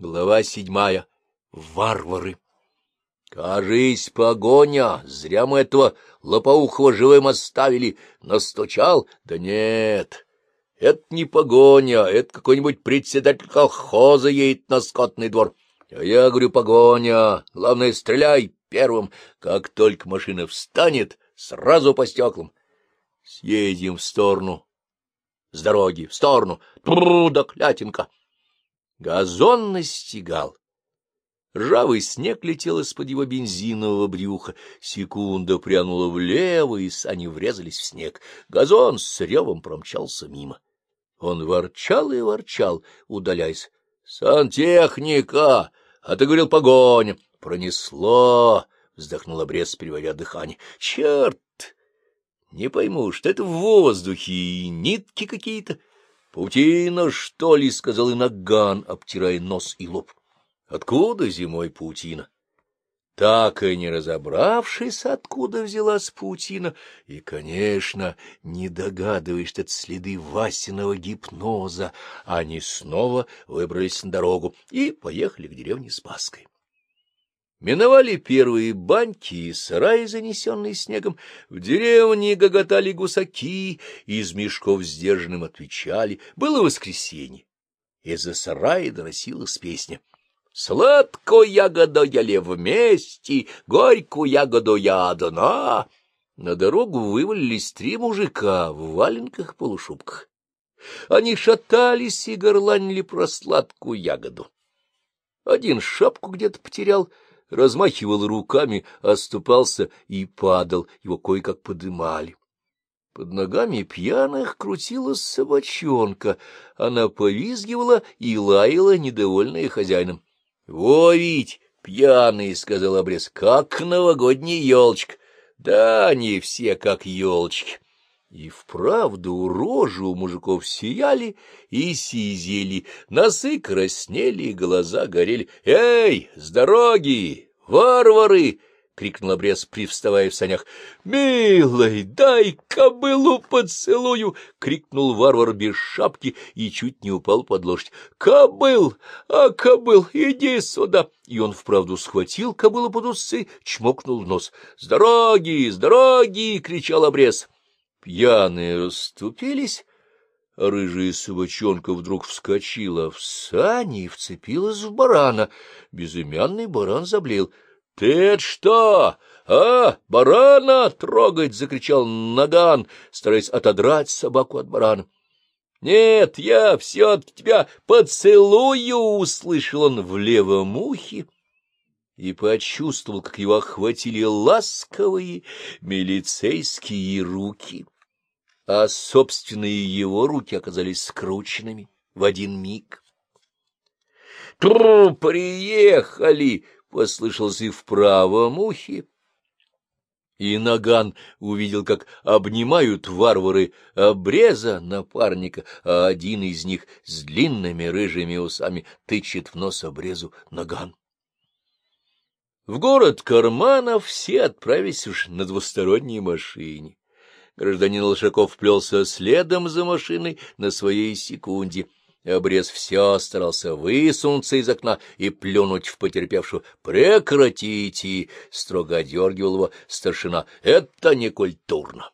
Глава седьмая. Варвары. Кажись, погоня! Зря мы этого лопоухого живым оставили. Настучал? Да нет, это не погоня, это какой-нибудь председатель колхоза едет на скотный двор. А я говорю, погоня, главное, стреляй первым. Как только машина встанет, сразу по стеклам. Съедем в сторону, с дороги, в сторону. Тру, да клятинка. Газон настигал. Ржавый снег летел из-под его бензинового брюха. Секунда прянула влево, и сани врезались в снег. Газон с ревом промчался мимо. Он ворчал и ворчал, удаляясь. — Сантехника! А ты говорил, погоня! Пронесло! — вздохнул обрез, переводя дыхание. — Черт! Не пойму, что это в воздухе, и нитки какие-то. — Паутина, что ли? — сказал Инаган, обтирая нос и лоб. — Откуда зимой паутина? Так и не разобравшись, откуда взялась паутина, и, конечно, не догадываясь, что это следы Васиного гипноза, они снова выбрались на дорогу и поехали к деревне Спасской. Миновали первые баньки и сараи, занесенные снегом. В деревне гоготали гусаки, из мешков сдержанным отвечали. Было воскресенье. Из-за сарая доносилась песня. Сладкую ягоду ели вместе, горькую ягоду я одна. На дорогу вывалились три мужика в валенках-полушубках. Они шатались и горланили про сладкую ягоду. Один шапку где-то потерял, размахивал руками, оступался и падал, его кое-как подымали. Под ногами пьяных крутилась собачонка, она повизгивала и лаяла, недовольная хозяином. — Во ведь, пьяный, — сказал обрез, — как новогодний елочка. Да они все как елочки. И вправду рожи у мужиков сияли и сизели, носы краснели, глаза горели. «Эй, с дороги! Варвары!» — крикнул обрез, привставая в санях. «Милый, дай кобылу поцелую!» — крикнул варвар без шапки и чуть не упал под лошадь. «Кобыл! А, кобыл, иди сюда!» И он вправду схватил кобылу под усы, чмокнул в нос. «С дороги! С дороги!» — кричал обрез. Пьяные расступились, рыжая собачонка вдруг вскочила в сани и вцепилась в барана. Безымянный баран заблеял. — Ты что? А, барана трогать! — закричал Наган, стараясь отодрать собаку от барана. — Нет, я все-таки тебя поцелую! — услышал он в левом ухе и почувствовал, как его охватили ласковые милицейские руки, а собственные его руки оказались скрученными в один миг. «Тру, приехали!» — послышался и в правом ухе. И Наган увидел, как обнимают варвары обреза напарника, а один из них с длинными рыжими усами тычет в нос обрезу Наган. В город Карманов все отправились уж на двусторонней машине. Гражданин Лошаков плелся следом за машиной на своей секунде. Обрез все старался высунуться из окна и плюнуть в потерпевшую. «Прекратите!» — строго одергивал его старшина. «Это не культурно!»